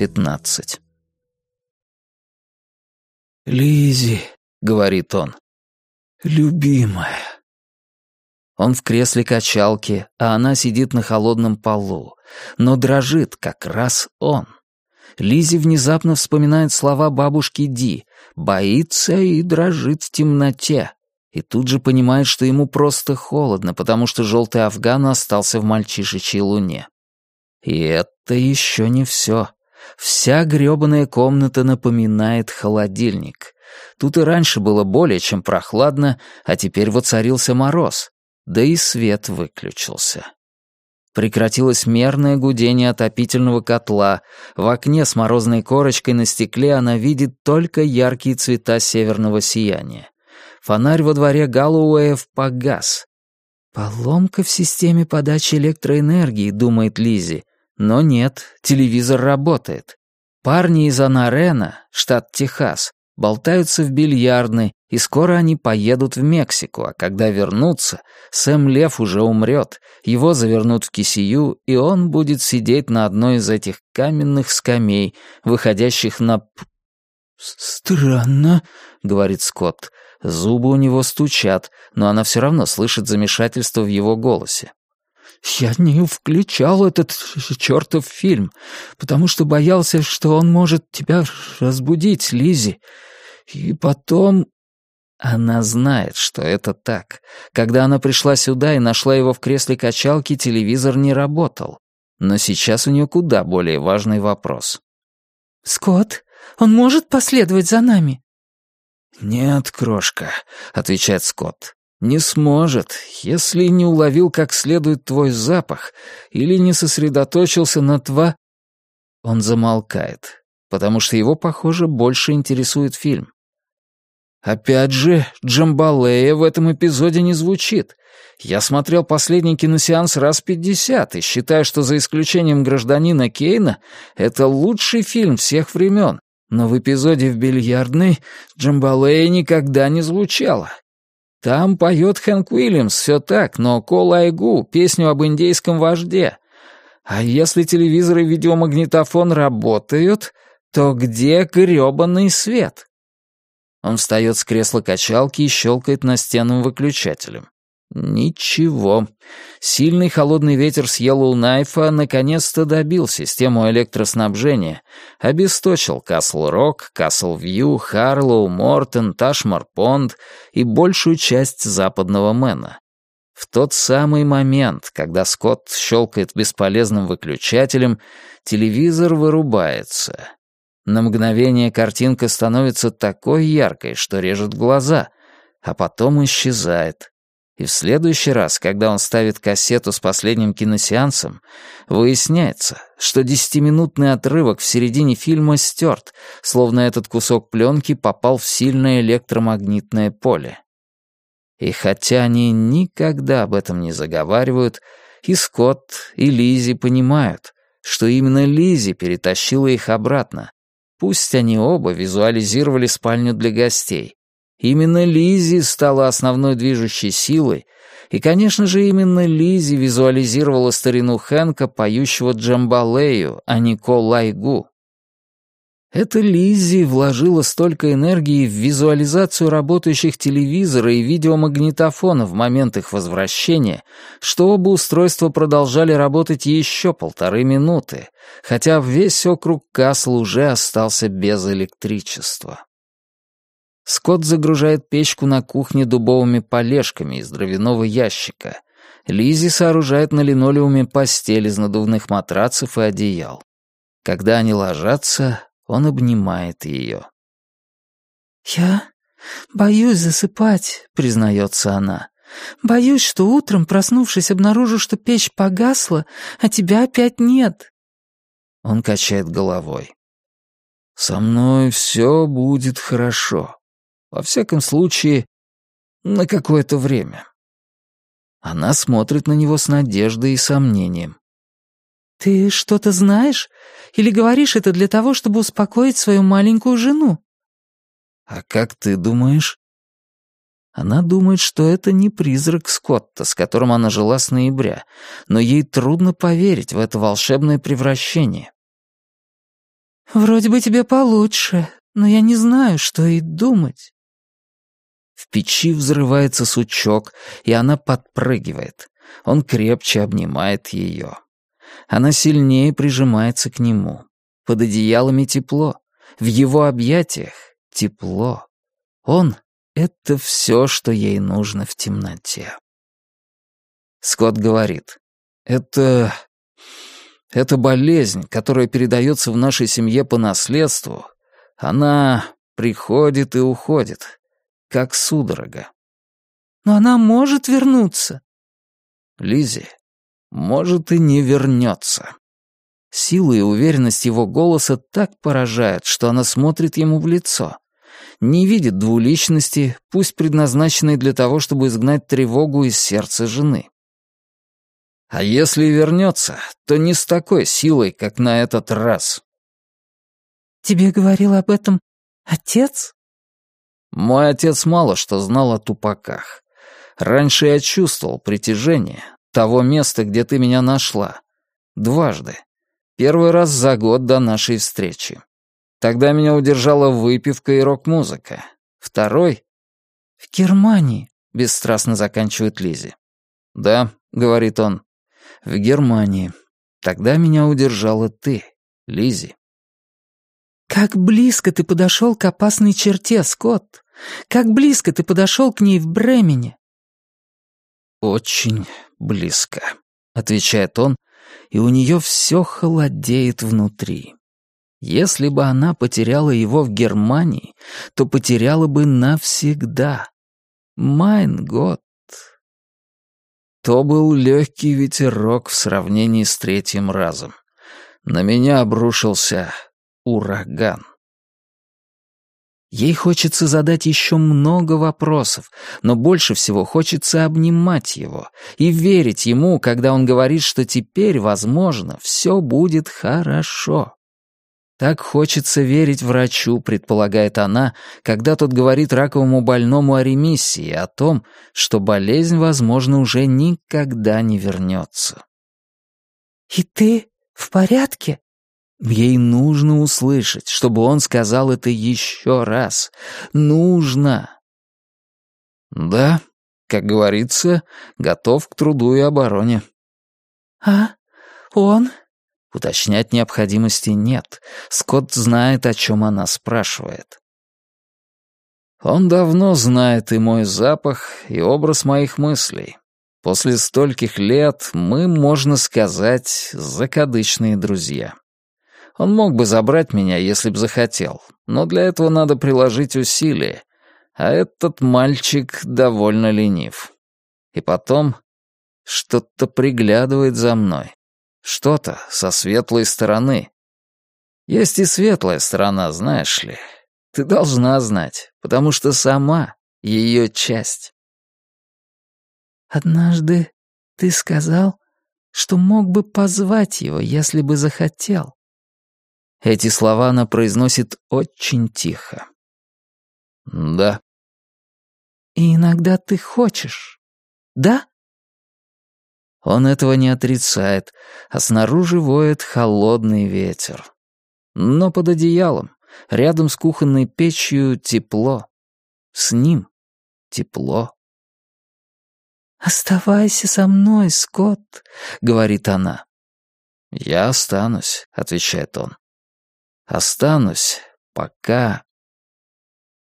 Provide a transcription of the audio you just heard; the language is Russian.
пятнадцать. Лизи, говорит он, — «любимая». Он в кресле качалки, а она сидит на холодном полу, но дрожит как раз он. Лизи внезапно вспоминает слова бабушки Ди «боится и дрожит в темноте», и тут же понимает, что ему просто холодно, потому что желтый афган остался в мальчишечьей луне. И это еще не все. Вся грёбаная комната напоминает холодильник. Тут и раньше было более чем прохладно, а теперь воцарился мороз. Да и свет выключился. Прекратилось мерное гудение отопительного котла. В окне с морозной корочкой на стекле она видит только яркие цвета северного сияния. Фонарь во дворе Галлоуэев погас. «Поломка в системе подачи электроэнергии», — думает Лизи. Но нет, телевизор работает. Парни из Анарена, штат Техас, болтаются в бильярдной, и скоро они поедут в Мексику, а когда вернутся, Сэм Лев уже умрет, его завернут в кисию, и он будет сидеть на одной из этих каменных скамей, выходящих на... «Странно», — говорит Скотт. Зубы у него стучат, но она все равно слышит замешательство в его голосе. «Я не включал этот чертов фильм, потому что боялся, что он может тебя разбудить, Лизи. И потом...» Она знает, что это так. Когда она пришла сюда и нашла его в кресле качалки, телевизор не работал. Но сейчас у нее куда более важный вопрос. «Скотт, он может последовать за нами?» «Нет, крошка», — отвечает Скотт. «Не сможет, если не уловил как следует твой запах или не сосредоточился на тва...» Он замолкает, потому что его, похоже, больше интересует фильм. Опять же, Джамбалея в этом эпизоде не звучит. Я смотрел последний киносеанс раз пятьдесят и считаю, что за исключением «Гражданина Кейна» это лучший фильм всех времен. Но в эпизоде в бильярдной Джамбалея никогда не звучала. Там поет Хэнк Уильямс, все так, но Кол Айгу, песню об индейском вожде. А если телевизор и видеомагнитофон работают, то где грёбаный свет? Он встает с кресла качалки и щелкает настенным выключателем. Ничего. Сильный холодный ветер с Йеллоу-Найфа наконец-то добил систему электроснабжения, обесточил Касл-Рок, Касл-Вью, Харлоу, Мортон, Ташмар-Понд и большую часть западного Мэна. В тот самый момент, когда Скотт щелкает бесполезным выключателем, телевизор вырубается. На мгновение картинка становится такой яркой, что режет глаза, а потом исчезает. И в следующий раз, когда он ставит кассету с последним киносеансом, выясняется, что десятиминутный отрывок в середине фильма стерт, словно этот кусок пленки попал в сильное электромагнитное поле. И хотя они никогда об этом не заговаривают, и Скотт, и Лизи понимают, что именно Лизи перетащила их обратно. Пусть они оба визуализировали спальню для гостей, Именно Лизи стала основной движущей силой, и, конечно же, именно Лизи визуализировала старину Хэнка, поющего Джамбалею, а не Ко Лайгу. Это Лизи вложила столько энергии в визуализацию работающих телевизора и видеомагнитофона в момент их возвращения, что оба устройства продолжали работать еще полторы минуты, хотя весь округ Касл уже остался без электричества. Скотт загружает печку на кухне дубовыми полежками из дровяного ящика. Лизи сооружает на линолеуме постель из надувных матрацев и одеял. Когда они ложатся, он обнимает ее. «Я боюсь засыпать», — признается она. «Боюсь, что утром, проснувшись, обнаружу, что печь погасла, а тебя опять нет». Он качает головой. «Со мной все будет хорошо. Во всяком случае, на какое-то время. Она смотрит на него с надеждой и сомнением. «Ты что-то знаешь? Или говоришь это для того, чтобы успокоить свою маленькую жену?» «А как ты думаешь?» Она думает, что это не призрак Скотта, с которым она жила с ноября, но ей трудно поверить в это волшебное превращение. «Вроде бы тебе получше, но я не знаю, что и думать». В печи взрывается сучок, и она подпрыгивает. Он крепче обнимает ее. Она сильнее прижимается к нему. Под одеялами тепло. В его объятиях тепло. Он — это все, что ей нужно в темноте. Скотт говорит, это... это болезнь, которая передается в нашей семье по наследству. Она приходит и уходит, как судорога. Но она может вернуться. Лизи, может и не вернется. Сила и уверенность его голоса так поражают, что она смотрит ему в лицо. Не видит двуличности, пусть предназначенной для того, чтобы изгнать тревогу из сердца жены. А если вернется, то не с такой силой, как на этот раз. «Тебе говорил об этом отец?» Мой отец мало что знал о тупаках. Раньше я чувствовал притяжение того места, где ты меня нашла. Дважды. Первый раз за год до нашей встречи. Тогда меня удержала выпивка и рок-музыка. Второй — в Германии, — бесстрастно заканчивает Лизи. «Да», — говорит он, — «в Германии. Тогда меня удержала ты, Лизи. «Как близко ты подошел к опасной черте, Скотт! Как близко ты подошел к ней в Бремене!» «Очень близко», — отвечает он, и у нее все холодеет внутри. Если бы она потеряла его в Германии, то потеряла бы навсегда. Майн год. То был легкий ветерок в сравнении с третьим разом. На меня обрушился ураган. Ей хочется задать еще много вопросов, но больше всего хочется обнимать его и верить ему, когда он говорит, что теперь, возможно, все будет хорошо. Так хочется верить врачу, предполагает она, когда тот говорит раковому больному о ремиссии, о том, что болезнь, возможно, уже никогда не вернется. «И ты в порядке?» Ей нужно услышать, чтобы он сказал это еще раз. Нужно. Да, как говорится, готов к труду и обороне. А он? Уточнять необходимости нет. Скотт знает, о чем она спрашивает. Он давно знает и мой запах, и образ моих мыслей. После стольких лет мы, можно сказать, закадычные друзья. Он мог бы забрать меня, если б захотел, но для этого надо приложить усилия, а этот мальчик довольно ленив. И потом что-то приглядывает за мной, что-то со светлой стороны. Есть и светлая сторона, знаешь ли. Ты должна знать, потому что сама ее часть. Однажды ты сказал, что мог бы позвать его, если бы захотел. Эти слова она произносит очень тихо. «Да». «И иногда ты хочешь, да?» Он этого не отрицает, а снаружи воет холодный ветер. Но под одеялом, рядом с кухонной печью, тепло. С ним тепло. «Оставайся со мной, Скотт», — говорит она. «Я останусь», — отвечает он. Останусь, пока